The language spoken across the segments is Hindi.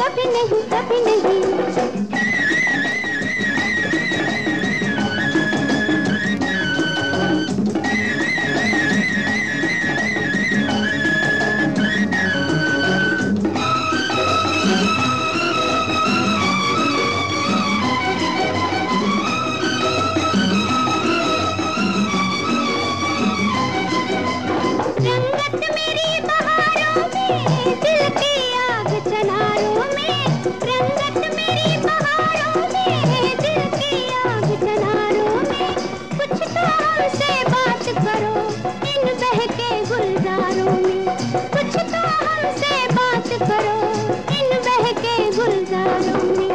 कभी नहीं कभी नहीं। कुछ तो हमसे बात करो, इन बहके गुलजारों में।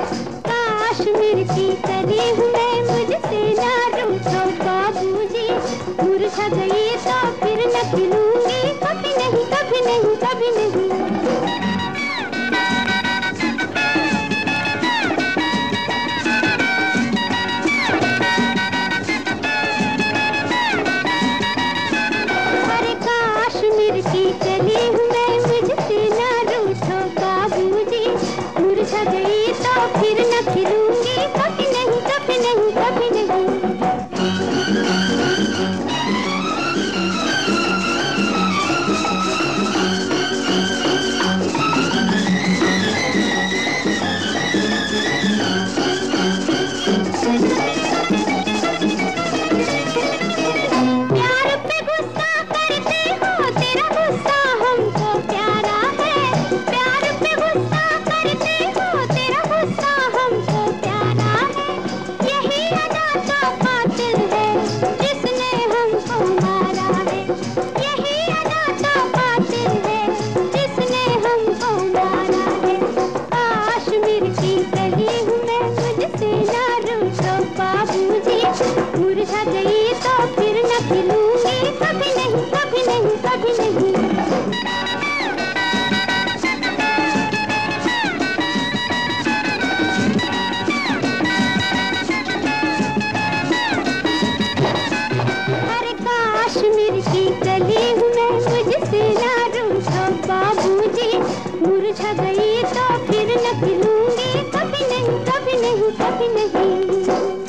काश्मीर की कली हूँ मुझसे गई तो पिए तो फिर न खिलूँगी, कभी नहीं कभी नहीं कभी नहीं। अरे काश्मीर की गली हूँ मैं, मुझसे ना रूठो बाबूजी। मुरझा गई तो फिर न खिलूँगी, कभी नहीं कभी नहीं कभी नहीं।